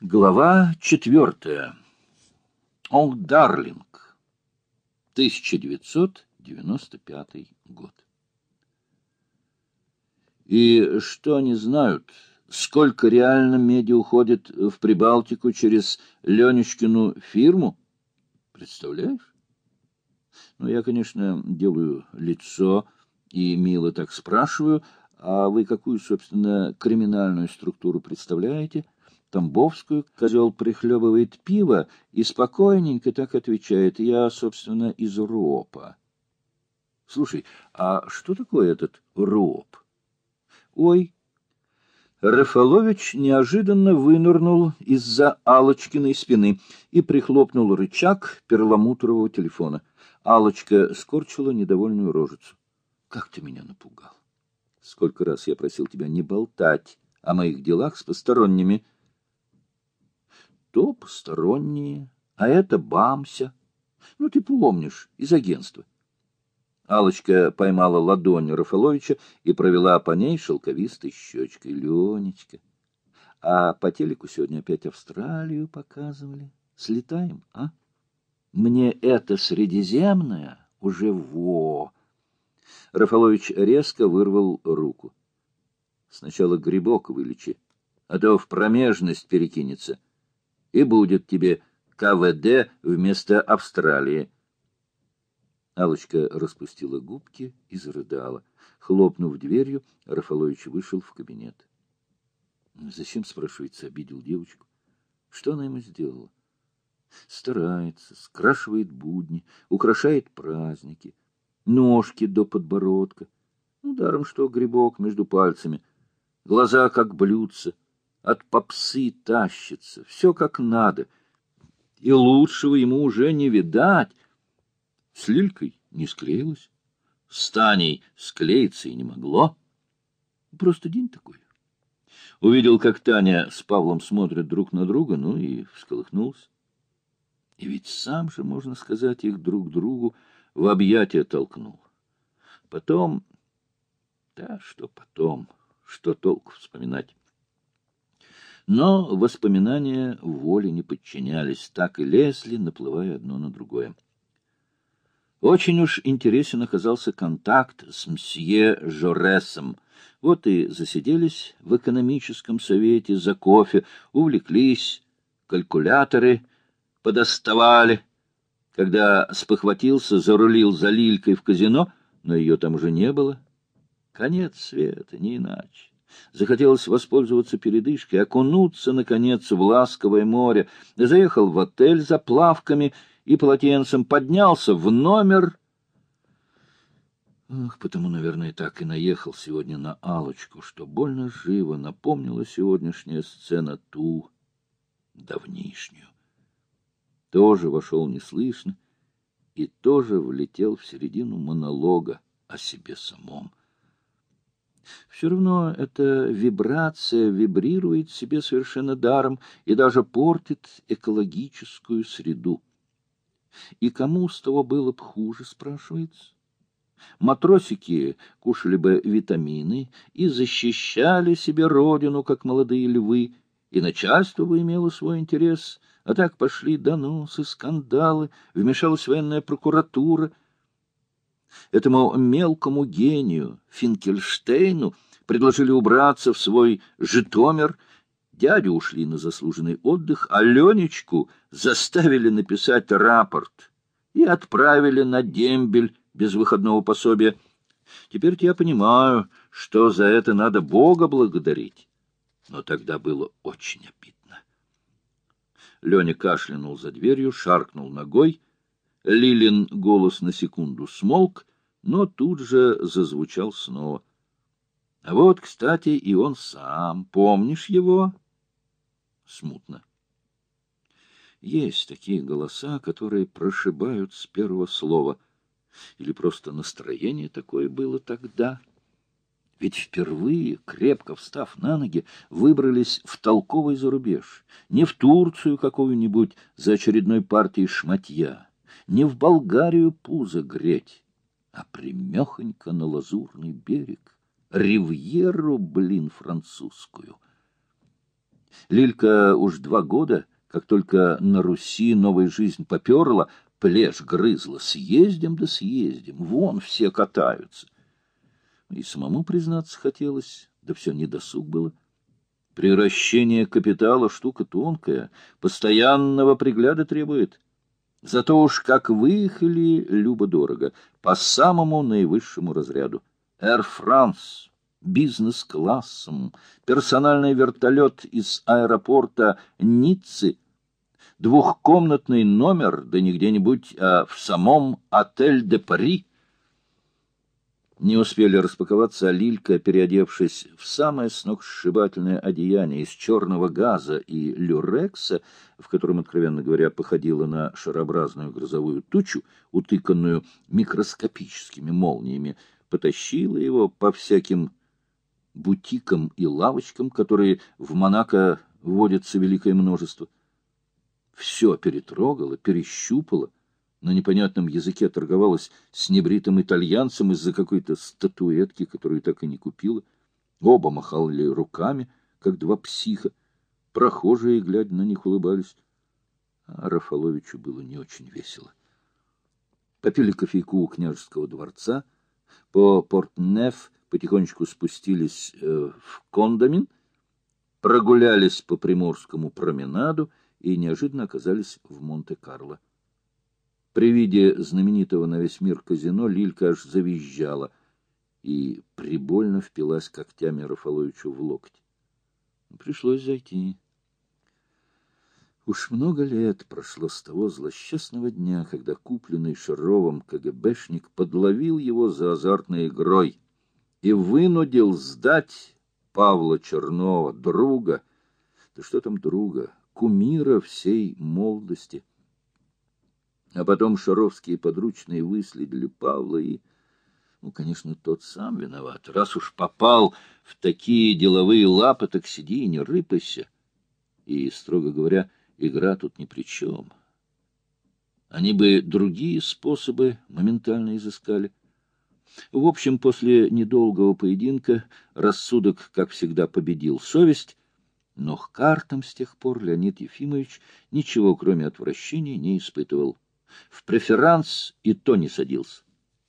Глава четвертая. О, Дарлинг. 1995 год. И что они знают, сколько реально меди уходит в Прибалтику через Ленечкину фирму? Представляешь? Ну, я, конечно, делаю лицо и мило так спрашиваю, а вы какую, собственно, криминальную структуру представляете? Тамбовскую козел прихлебывает пиво и спокойненько так отвечает. Я, собственно, из РОПа. Слушай, а что такое этот РОП? Ой, Рафалович неожиданно вынырнул из-за Алочкиной спины и прихлопнул рычаг перламутрового телефона. Алочка скорчила недовольную рожицу. — Как ты меня напугал! Сколько раз я просил тебя не болтать о моих делах с посторонними. То посторонние, а это Бамся. Ну, ты помнишь, из агентства. Алочка поймала ладонь Рафаловича и провела по ней шелковистой щечкой. Ленечка, а по телеку сегодня опять Австралию показывали. Слетаем, а? Мне это Средиземное уже во. Рафалович резко вырвал руку. Сначала грибок вылечи, а то в промежность перекинется. И будет тебе КВД вместо Австралии. Алочка распустила губки и зарыдала. Хлопнув дверью, Рафалович вышел в кабинет. Зачем, спрашивается, обидел девочку? Что она ему сделала? Старается, скрашивает будни, украшает праздники, ножки до подбородка. Ну, даром что грибок между пальцами, глаза как блюдца, от попсы тащится, все как надо, и лучшего ему уже не видать, с Лилькой не склеилось. С Таней склеиться и не могло. Просто день такой. Увидел, как Таня с Павлом смотрят друг на друга, ну и всколыхнулся. И ведь сам же, можно сказать, их друг другу в объятия толкнул. Потом... Да, что потом? Что толку вспоминать? Но воспоминания воле не подчинялись, так и лезли, наплывая одно на другое. Очень уж интересен оказался контакт с мсье Жоресом. Вот и засиделись в экономическом совете за кофе, увлеклись, калькуляторы подоставали. Когда спохватился, зарулил за Лилькой в казино, но ее там уже не было. Конец света, не иначе. Захотелось воспользоваться передышкой, окунуться, наконец, в ласковое море. Заехал в отель за плавками — и полотенцем поднялся в номер. Ах, потому, наверное, так и наехал сегодня на алочку что больно живо напомнила сегодняшняя сцена ту давнишнюю. Тоже вошел неслышно и тоже влетел в середину монолога о себе самом. Все равно эта вибрация вибрирует себе совершенно даром и даже портит экологическую среду. И кому с того было бы хуже, спрашивается? Матросики кушали бы витамины и защищали себе родину, как молодые львы, и начальство бы имело свой интерес, а так пошли доносы, скандалы, вмешалась военная прокуратура. Этому мелкому гению Финкельштейну предложили убраться в свой Житомир Дядю ушли на заслуженный отдых, а Ленечку заставили написать рапорт и отправили на дембель без выходного пособия. Теперь я понимаю, что за это надо Бога благодарить. Но тогда было очень обидно. Леня кашлянул за дверью, шаркнул ногой. Лилин голос на секунду смолк, но тут же зазвучал снова. А вот, кстати, и он сам. Помнишь его? смутно. Есть такие голоса, которые прошибают с первого слова. Или просто настроение такое было тогда. Ведь впервые, крепко встав на ноги, выбрались в толковый зарубеж. Не в Турцию какую-нибудь за очередной партией шматья, не в Болгарию пузо греть, а примехонько на лазурный берег, ривьеру, блин, французскую. Лилька уж два года, как только на Руси новая жизнь поперла, плешь грызла. Съездим да съездим, вон все катаются. И самому признаться хотелось, да все недосуг было. Приращение капитала — штука тонкая, постоянного пригляда требует. Зато уж как выехали любо-дорого, по самому наивысшему разряду. Air France, бизнес-классом, персональный вертолет из аэропорта Ниццы, двухкомнатный номер, да не где-нибудь, а в самом отель де Пари — не успели распаковаться, а Лилька, переодевшись в самое сногсшибательное одеяние из черного газа и люрекса, в котором, откровенно говоря, походила на шарообразную грозовую тучу, утыканную микроскопическими молниями, потащила его по всяким бутикам и лавочкам, которые в Монако водятся великое множество. Все перетрогала, перещупала, на непонятном языке торговалась с небритым итальянцем из-за какой-то статуэтки, которую так и не купила. Оба махали руками, как два психа. Прохожие, глядя на них, улыбались. А Рафаловичу было не очень весело. Попили кофейку у княжеского дворца, по Порт-Неф потихонечку спустились э, в Кондамин, прогулялись по Приморскому променаду и неожиданно оказались в Монте-Карло. При виде знаменитого на весь мир казино Лилька аж завизжала и прибольно впилась когтями Рафаловичу в локоть. Пришлось зайти. Уж много лет прошло с того злосчастного дня, когда купленный Шаровым КГБшник подловил его за азартной игрой и вынудил сдать Павла Чернова, друга, да что там друга, кумира всей молодости — а потом шаровские подручные выследили Павла и... Ну, конечно, тот сам виноват. Раз уж попал в такие деловые лапы, так сиди и не рыпайся. И, строго говоря, игра тут ни при чем. Они бы другие способы моментально изыскали. В общем, после недолгого поединка рассудок, как всегда, победил совесть, но к картам с тех пор Леонид Ефимович ничего, кроме отвращения, не испытывал. В преферанс и то не садился.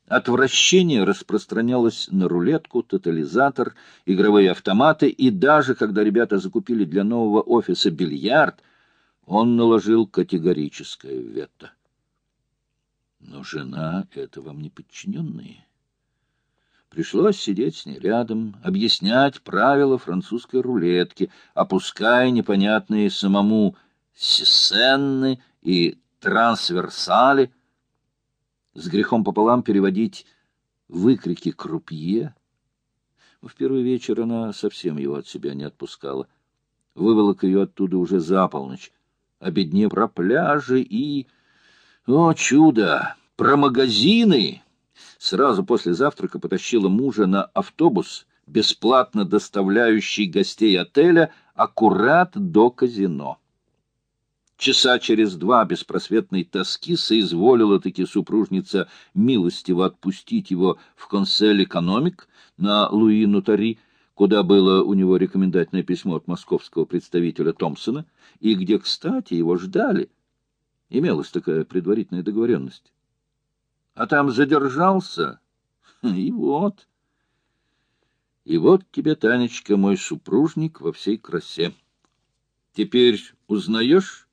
Отвращение распространялось на рулетку, тотализатор, игровые автоматы, и даже когда ребята закупили для нового офиса бильярд, он наложил категорическое вето. Но жена — это вам не подчиненные. Пришлось сидеть с ней рядом, объяснять правила французской рулетки, опуская непонятные самому сесенны и трансверсали, с грехом пополам переводить выкрики крупье. В первый вечер она совсем его от себя не отпускала. Выволок ее оттуда уже за полночь, обедне про пляжи и... О, чудо! Про магазины! Сразу после завтрака потащила мужа на автобус, бесплатно доставляющий гостей отеля аккурат до казино. Часа через два беспросветной тоски соизволила-таки супружница милостиво отпустить его в консель экономик на Луи Нутари, куда было у него рекомендательное письмо от московского представителя Томпсона, и где, кстати, его ждали. Имелась такая предварительная договоренность. А там задержался, и вот... И вот тебе, Танечка, мой супружник во всей красе. Теперь узнаешь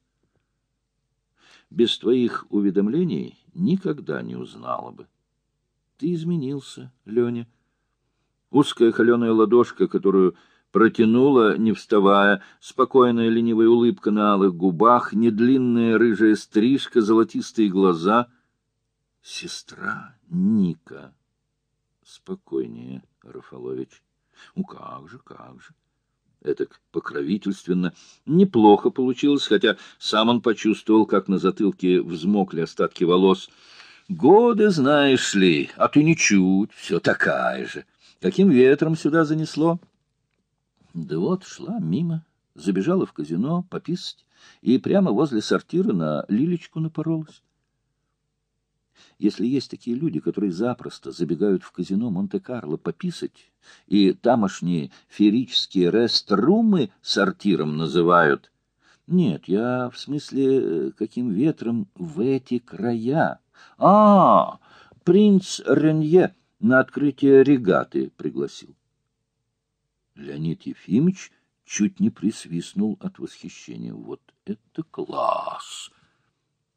без твоих уведомлений никогда не узнала бы. Ты изменился, Леня. Узкая холеная ладошка, которую протянула, не вставая, спокойная ленивая улыбка на алых губах, недлинная рыжая стрижка, золотистые глаза. Сестра Ника. Спокойнее, Рафалович. Ну как же, как же этак покровительственно. Неплохо получилось, хотя сам он почувствовал, как на затылке взмокли остатки волос. «Годы, знаешь ли, а ты ничуть, все такая же. Каким ветром сюда занесло?» Да вот шла мимо, забежала в казино пописать и прямо возле сортира на Лилечку напоролась. Если есть такие люди, которые запросто забегают в казино Монте-Карло пописать, и тамошние феерические реструмы сортиром называют... Нет, я в смысле, э, каким ветром в эти края. А, принц Ренье на открытие регаты пригласил. Леонид Ефимович чуть не присвистнул от восхищения. Вот это класс!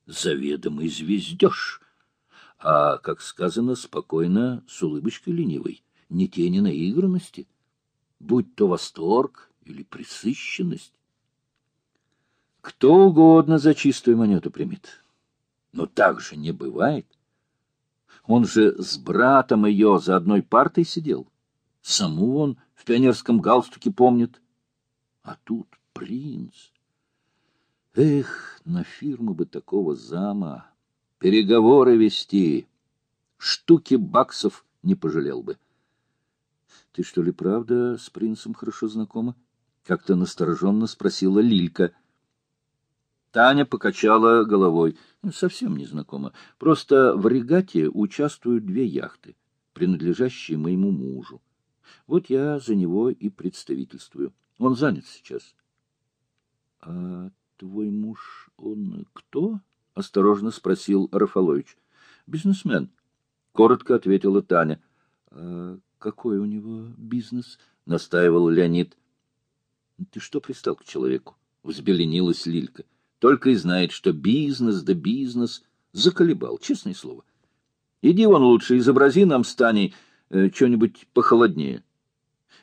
Заведомый звездеж! А, как сказано, спокойно, с улыбочкой ленивой, ни тени наигранности, будь то восторг или присыщенность. Кто угодно за чистую монету примет. Но так же не бывает. Он же с братом ее за одной партой сидел. Саму он в пионерском галстуке помнит. А тут принц. Эх, на фирму бы такого зама. Переговоры вести. Штуки баксов не пожалел бы. Ты что ли правда с принцем хорошо знакома? Как-то настороженно спросила Лилька. Таня покачала головой. «Ну, совсем не знакома. Просто в регате участвуют две яхты, принадлежащие моему мужу. Вот я за него и представительствую. Он занят сейчас. — А твой муж, он кто? — осторожно спросил Рафалович. — Бизнесмен, — коротко ответила Таня. — А какой у него бизнес? — настаивал Леонид. — Ты что пристал к человеку? — взбеленилась Лилька. — Только и знает, что бизнес да бизнес. Заколебал, честное слово. Иди вон лучше, изобрази нам с Таней э, что-нибудь похолоднее.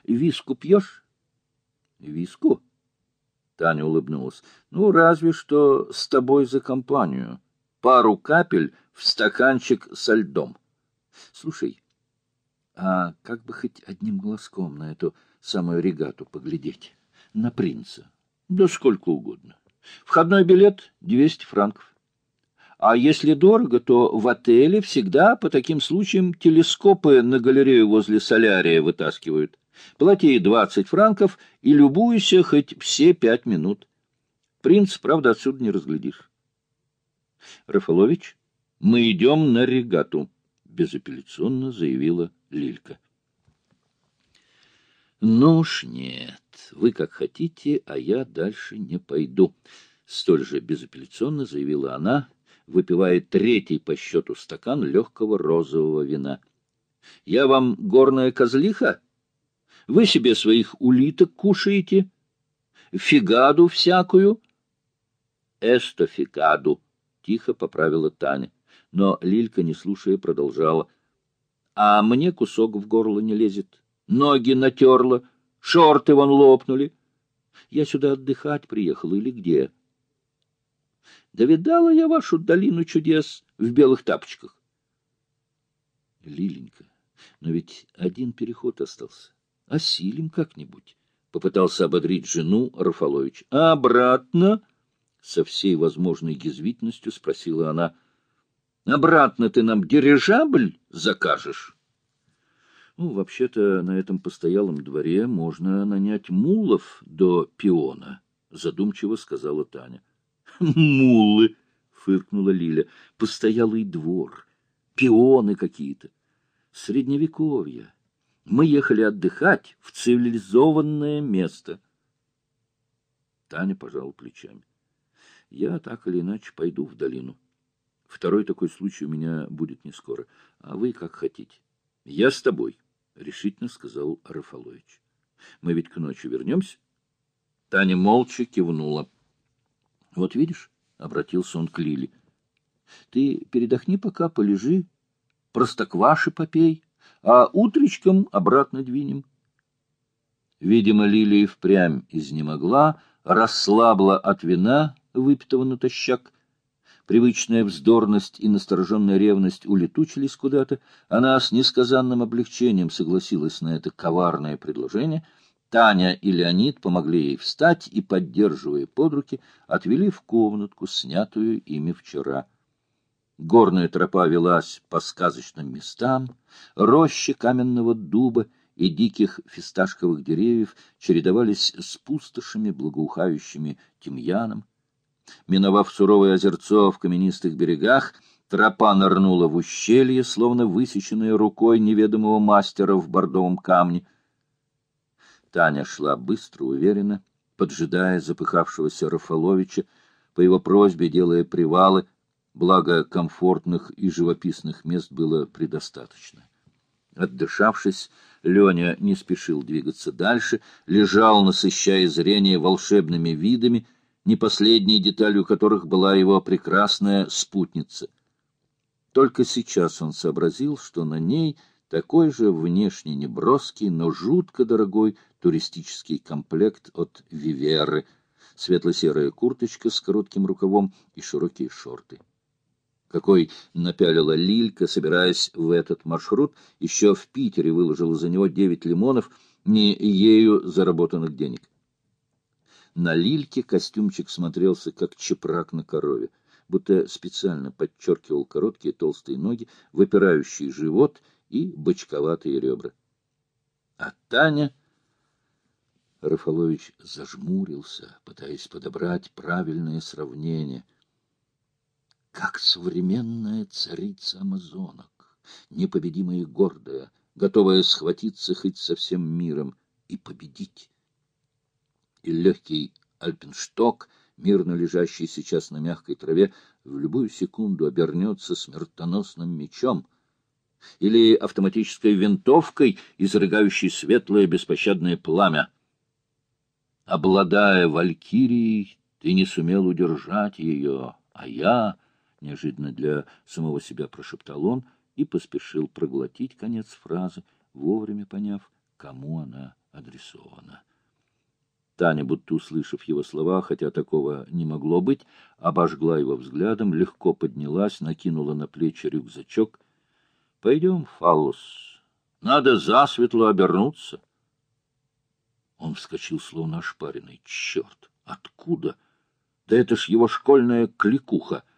Виску пьешь? Виску? Таня улыбнулась. Ну, разве что с тобой за компанию. Пару капель в стаканчик со льдом. Слушай, а как бы хоть одним глазком на эту самую регату поглядеть? На принца? Да сколько угодно. Входной билет — 200 франков. А если дорого, то в отеле всегда по таким случаям телескопы на галерею возле солярия вытаскивают. Плати двадцать франков и любуйся хоть все пять минут. Принц, правда, отсюда не разглядишь. Рафалович, мы идем на регату, безапелляционно заявила Лилька. Ну уж нет, вы как хотите, а я дальше не пойду, столь же безапелляционно заявила она, выпивая третий по счету стакан легкого розового вина. Я вам горная козлиха? Вы себе своих улиток кушаете, фигаду всякую. Эстофигаду, — тихо поправила Таня. Но Лилька, не слушая, продолжала. А мне кусок в горло не лезет. Ноги натерла, шорты вон лопнули. Я сюда отдыхать приехала или где? Да видала я вашу долину чудес в белых тапочках. Лиленька, но ведь один переход остался. Осилим как-нибудь, — попытался ободрить жену Рафалович. — А обратно? — со всей возможной язвительностью спросила она. — Обратно ты нам дирижабль закажешь? Ну, вообще-то на этом постоялом дворе можно нанять мулов до пиона, — задумчиво сказала Таня. — Мулы! — фыркнула Лиля. — Постоялый двор, пионы какие-то. Средневековье. Мы ехали отдыхать в цивилизованное место. Таня пожала плечами. Я так или иначе пойду в долину. Второй такой случай у меня будет не скоро. А вы как хотите. Я с тобой, — решительно сказал Рафалович. Мы ведь к ночи вернемся? Таня молча кивнула. Вот видишь, — обратился он к Лиле, — ты передохни пока, полежи, простокваши попей а утречком обратно двинем. Видимо, Лилия впрямь изнемогла, расслабла от вина, выпитого натощак. Привычная вздорность и настороженная ревность улетучились куда-то. Она с несказанным облегчением согласилась на это коварное предложение. Таня и Леонид помогли ей встать и, поддерживая под руки, отвели в комнатку, снятую ими вчера. Горная тропа велась по сказочным местам, рощи каменного дуба и диких фисташковых деревьев чередовались с пустошами, благоухающими тимьяном. Миновав суровое озерцо в каменистых берегах, Тропа нырнула в ущелье, словно высеченная рукой неведомого мастера в бордовом камне. Таня шла быстро, уверенно, поджидая запыхавшегося Рафаловича, по его просьбе делая привалы, благо комфортных и живописных мест было предостаточно. Отдышавшись, Леня не спешил двигаться дальше, лежал, насыщая зрение волшебными видами, не последней деталью которых была его прекрасная спутница. Только сейчас он сообразил, что на ней такой же внешне неброский, но жутко дорогой туристический комплект от Виверы, светло-серая курточка с коротким рукавом и широкие шорты какой напялила Лилька, собираясь в этот маршрут, еще в Питере выложила за него девять лимонов, не ею заработанных денег. На Лильке костюмчик смотрелся, как чепрак на корове, будто специально подчеркивал короткие толстые ноги, выпирающий живот и бочковатые ребра. А Таня... Рафалович зажмурился, пытаясь подобрать правильное сравнение — как современная царица амазонок, непобедимая и гордая, готовая схватиться хоть со всем миром и победить. И легкий альпиншток, мирно лежащий сейчас на мягкой траве, в любую секунду обернется смертоносным мечом или автоматической винтовкой, изрыгающей светлое беспощадное пламя. Обладая валькирией, ты не сумел удержать ее, а я неожиданно для самого себя прошептал он и поспешил проглотить конец фразы, вовремя поняв, кому она адресована. Таня, будто услышав его слова, хотя такого не могло быть, обожгла его взглядом, легко поднялась, накинула на плечи рюкзачок. — Пойдем, Фаллус, надо засветло обернуться. Он вскочил, словно ошпаренный. — Черт! Откуда? Да это ж его школьная кликуха! —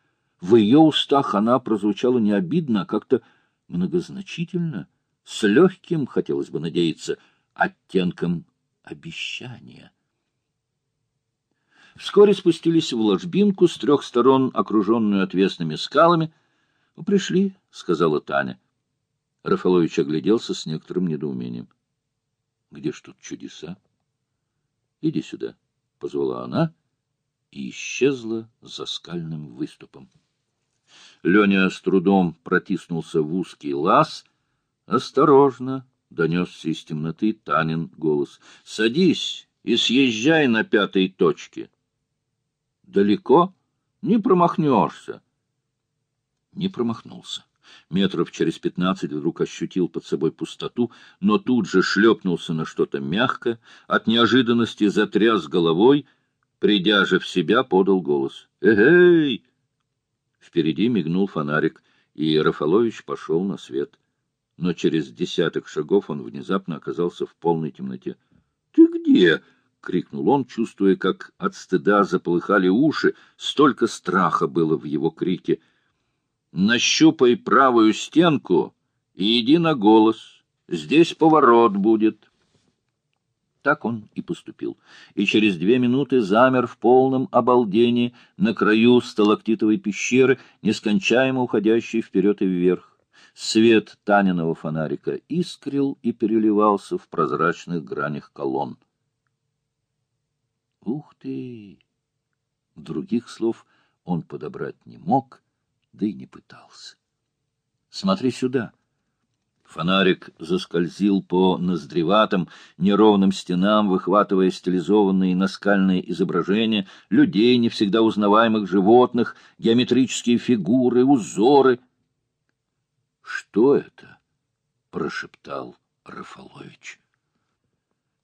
в ее устах она прозвучала не обидно, а как-то многозначительно, с легким, хотелось бы надеяться, оттенком обещания. Вскоре спустились в ложбинку с трех сторон, окруженную отвесными скалами. — Пришли, — сказала Таня. Рафалович огляделся с некоторым недоумением. — Где ж тут чудеса? — Иди сюда, — позвала она и исчезла за скальным выступом. Леня с трудом протиснулся в узкий лаз. «Осторожно!» — донесся из темноты Танин голос. «Садись и съезжай на пятой точке». «Далеко? Не промахнешься». Не промахнулся. Метров через пятнадцать вдруг ощутил под собой пустоту, но тут же шлепнулся на что-то мягкое, от неожиданности затряс головой, придя же в себя, подал голос. «Эгей!» Впереди мигнул фонарик, и Рафалович пошел на свет. Но через десяток шагов он внезапно оказался в полной темноте. — Ты где? — крикнул он, чувствуя, как от стыда заполыхали уши, столько страха было в его крике. — Нащупай правую стенку и иди на голос. Здесь поворот будет. — так он и поступил, и через две минуты замер в полном обалдении на краю сталактитовой пещеры, нескончаемо уходящей вперед и вверх. Свет Таниного фонарика искрил и переливался в прозрачных гранях колонн. Ух ты! Других слов он подобрать не мог, да и не пытался. Смотри сюда! Фонарик заскользил по ноздреватым, неровным стенам, выхватывая стилизованные наскальные изображения, людей, не всегда узнаваемых животных, геометрические фигуры, узоры. — Что это? — прошептал Рафалович.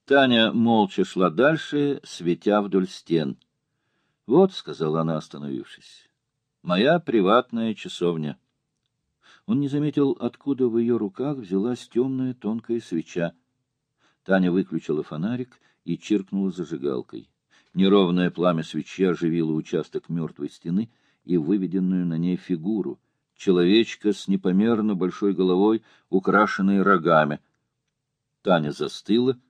Таня молча шла дальше, светя вдоль стен. — Вот, — сказала она, остановившись, — моя приватная часовня. Он не заметил, откуда в ее руках взялась темная тонкая свеча. Таня выключила фонарик и чиркнула зажигалкой. Неровное пламя свечи оживило участок мертвой стены и выведенную на ней фигуру — человечка с непомерно большой головой, украшенной рогами. Таня застыла,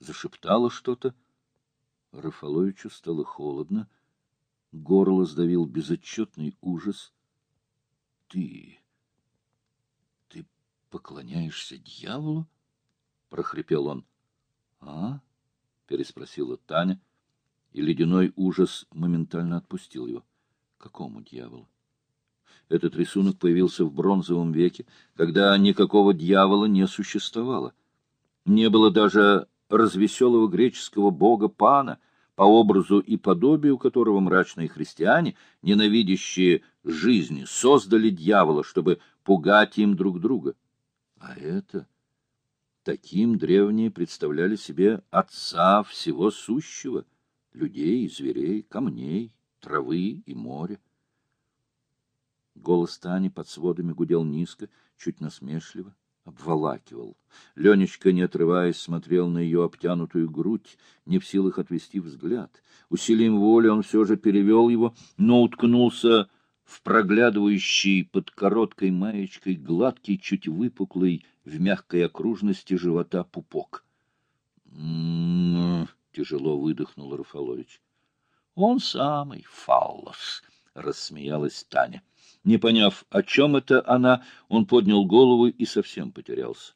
зашептала что-то. Рафаловичу стало холодно, горло сдавил безотчетный ужас — Ты... поклоняешься дьяволу? — прохрипел он. — А? — переспросила Таня, и ледяной ужас моментально отпустил его. — Какому дьяволу? Этот рисунок появился в бронзовом веке, когда никакого дьявола не существовало. Не было даже развеселого греческого бога Пана, по образу и подобию которого мрачные христиане, ненавидящие жизни, создали дьявола, чтобы пугать им друг друга. А это... Таким древние представляли себе отца всего сущего — людей и зверей, камней, травы и моря. Голос Тани под сводами гудел низко, чуть насмешливо, обволакивал. Ленечка, не отрываясь, смотрел на ее обтянутую грудь, не в силах отвести взгляд. Усилием воли он все же перевел его, но уткнулся в проглядывающий под короткой маечкой гладкий, чуть выпуклый в мягкой окружности живота пупок. «М-м-м», тяжело выдохнул Рафалович. «Он самый фаллос», — рассмеялась Таня. Не поняв, о чем это она, он поднял голову и совсем потерялся.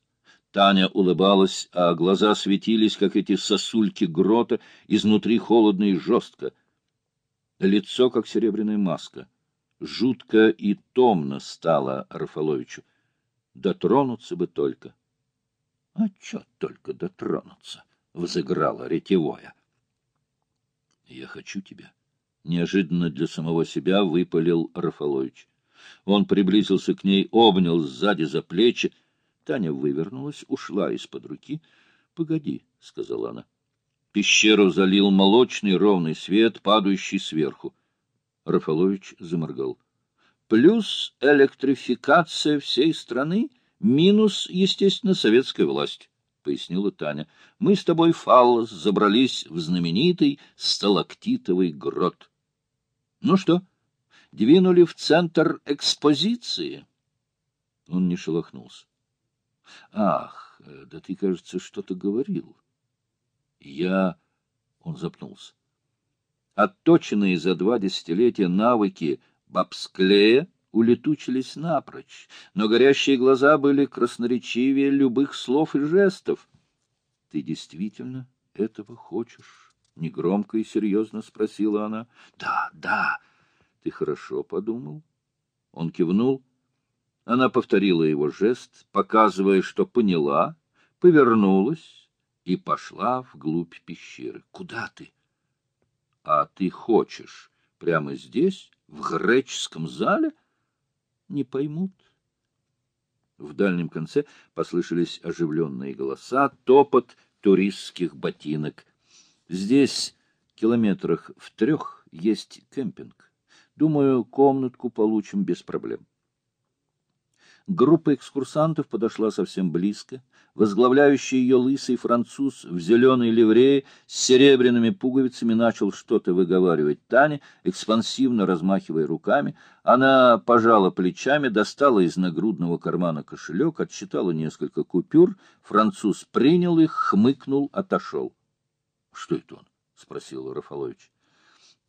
Таня улыбалась, а глаза светились, как эти сосульки грота, изнутри холодно и жестко. Лицо, как серебряная маска. Жутко и томно стало Рафаловичу. Дотронуться бы только. — А чё только дотронуться? — взыграла ретевое. — Я хочу тебя. Неожиданно для самого себя выпалил Рафалович. Он приблизился к ней, обнял сзади за плечи. Таня вывернулась, ушла из-под руки. — Погоди, — сказала она. Пещеру залил молочный ровный свет, падающий сверху. Рафалович заморгал. — Плюс электрификация всей страны, минус, естественно, советская власть, — пояснила Таня. — Мы с тобой, Фаллос, забрались в знаменитый сталактитовый грот. — Ну что? — двинули в центр экспозиции. Он не шелохнулся. — Ах, да ты, кажется, что-то говорил. Я... Он запнулся. Отточенные за два десятилетия навыки бабсклея улетучились напрочь, но горящие глаза были красноречивее любых слов и жестов. — Ты действительно этого хочешь? — негромко и серьезно спросила она. — Да, да, ты хорошо подумал? Он кивнул. Она повторила его жест, показывая, что поняла, повернулась и пошла вглубь пещеры. Куда ты? А ты хочешь прямо здесь, в греческом зале? Не поймут. В дальнем конце послышались оживленные голоса, топот туристских ботинок. Здесь, километрах в трех, есть кемпинг. Думаю, комнатку получим без проблем. Группа экскурсантов подошла совсем близко. Возглавляющий ее лысый француз в зеленой ливрее с серебряными пуговицами начал что-то выговаривать Тане, экспансивно размахивая руками. Она пожала плечами, достала из нагрудного кармана кошелек, отсчитала несколько купюр. Француз принял их, хмыкнул, отошел. — Что это он? — спросил Рафалович.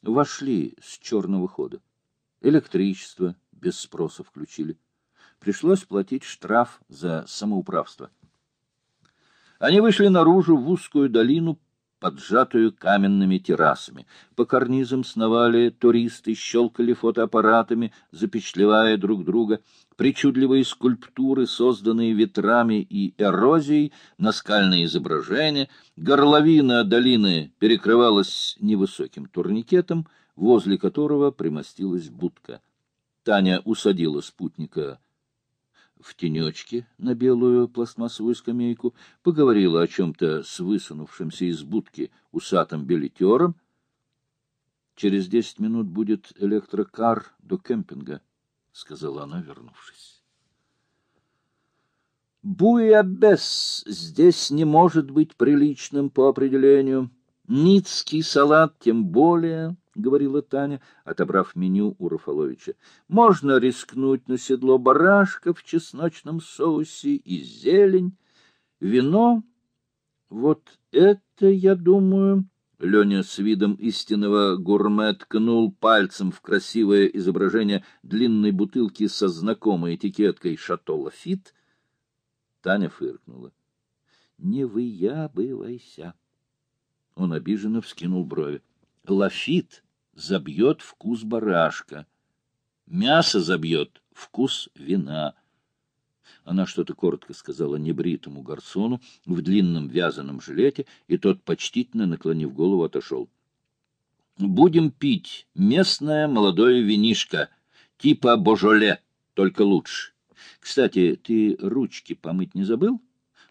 Вошли с черного хода. Электричество без спроса включили. Пришлось платить штраф за самоуправство. Они вышли наружу в узкую долину, поджатую каменными террасами. По карнизам сновали туристы, щелкали фотоаппаратами, запечтлевая друг друга. Причудливые скульптуры, созданные ветрами и эрозией, наскальные изображения. Горловина долины перекрывалась невысоким турникетом, возле которого примостилась будка. Таня усадила спутника в тенечке на белую пластмассовую скамейку, поговорила о чем-то с высунувшимся из будки усатым билетером. «Через десять минут будет электрокар до кемпинга», — сказала она, вернувшись. «Буябес здесь не может быть приличным по определению. Ницкий салат тем более». — говорила Таня, отобрав меню у Рафаловича. — Можно рискнуть на седло барашка в чесночном соусе и зелень. Вино — вот это, я думаю, Леня с видом истинного гурме ткнул пальцем в красивое изображение длинной бутылки со знакомой этикеткой «Шато Лафит». Таня фыркнула. — Не выябывайся. Он обиженно вскинул брови. — Лафит забьет вкус барашка. Мясо забьет вкус вина. Она что-то коротко сказала небритому гарсону в длинном вязаном жилете, и тот, почтительно наклонив голову, отошел. — Будем пить местное молодое винишко, типа божоле, только лучше. Кстати, ты ручки помыть не забыл?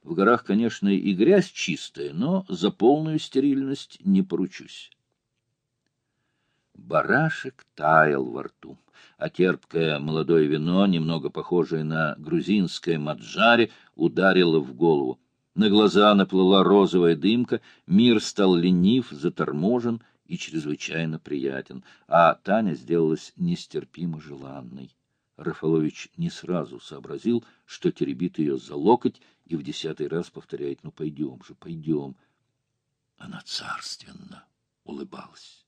В горах, конечно, и грязь чистая, но за полную стерильность не поручусь. Барашек таял во рту, а терпкое молодое вино, немного похожее на грузинское маджари, ударило в голову. На глаза наплыла розовая дымка, мир стал ленив, заторможен и чрезвычайно приятен, а Таня сделалась нестерпимо желанной. Рафалович не сразу сообразил, что теребит ее за локоть, и в десятый раз повторяет «Ну, пойдем же, пойдем». Она царственно улыбалась.